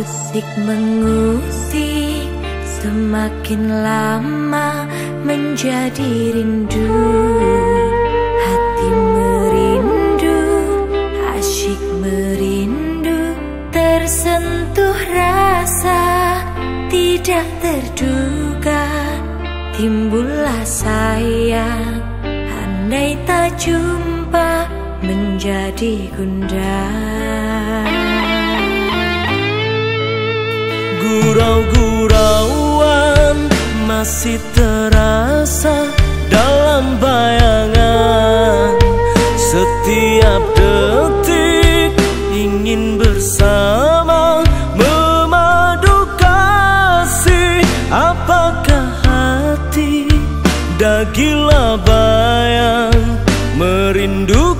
Usik mengusik Semakin lama menjadi rindu. Hati merindu Asyik merindu Tersentuh rasa Tidak terduga. Timbullah sayang Andai tak jumpa Menjadi gundah Gurau-gurauan masih terasa dalam bayangan. Setiap detik ingin bersama Memadu kasih. Apakah hati dah gila bayang Merindu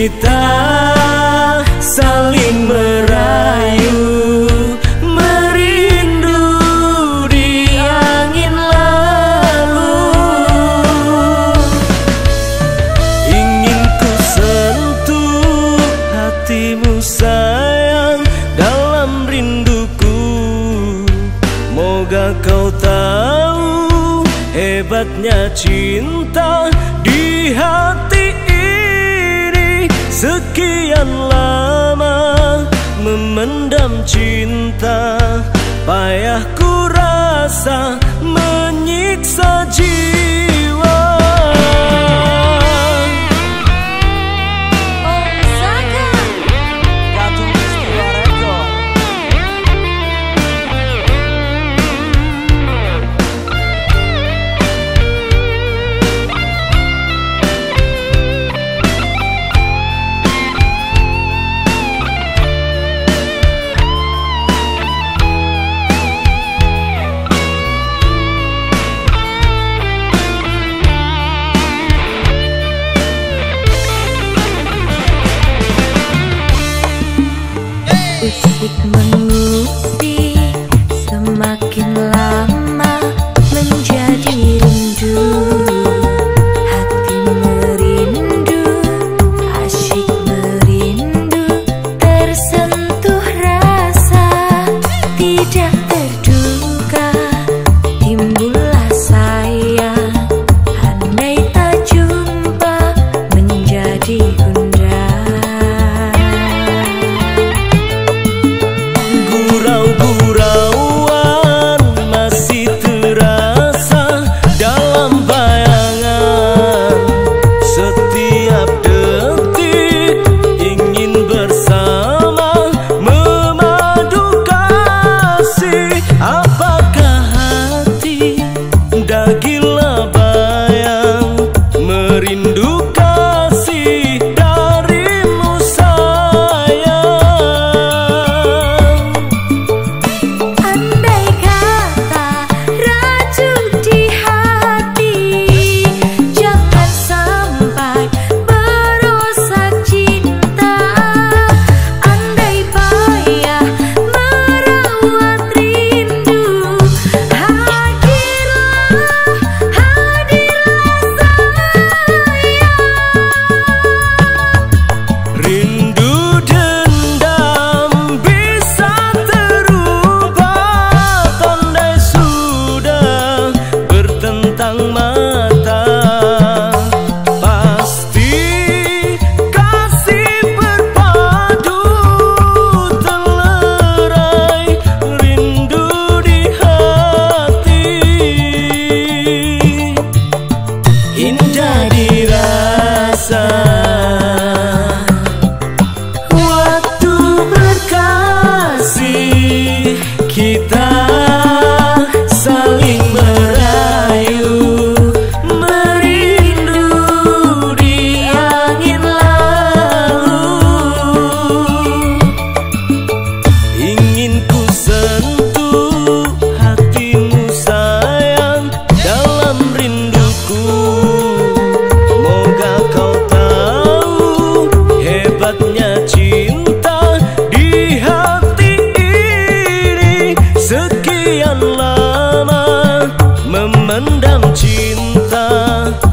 kita saling merayu Merindu di angin lalu. Ingin ku sentuh hatimu sayang dalam rinduku. Moga kau tahu hebatnya cinta di hati Sekian lama memendam cinta Payah ku rasa Ah. खुदा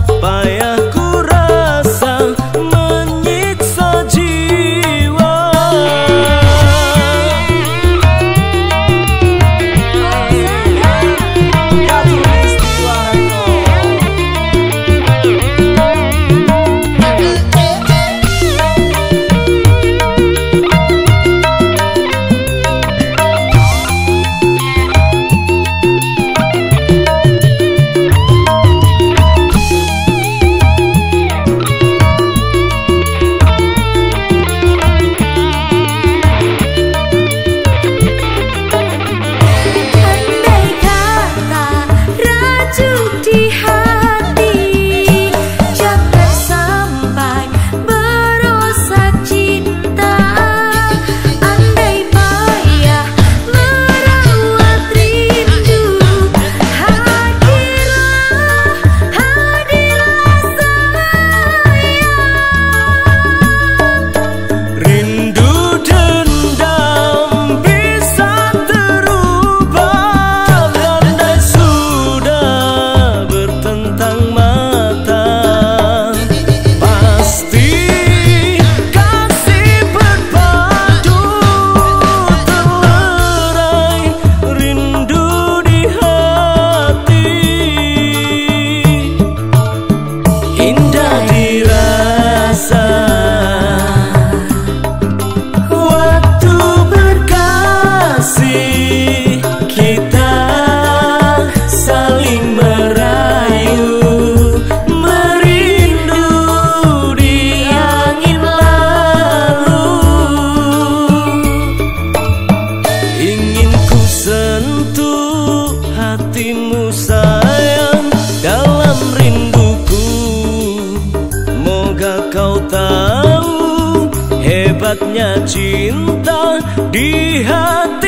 hangatnya cinta di hati.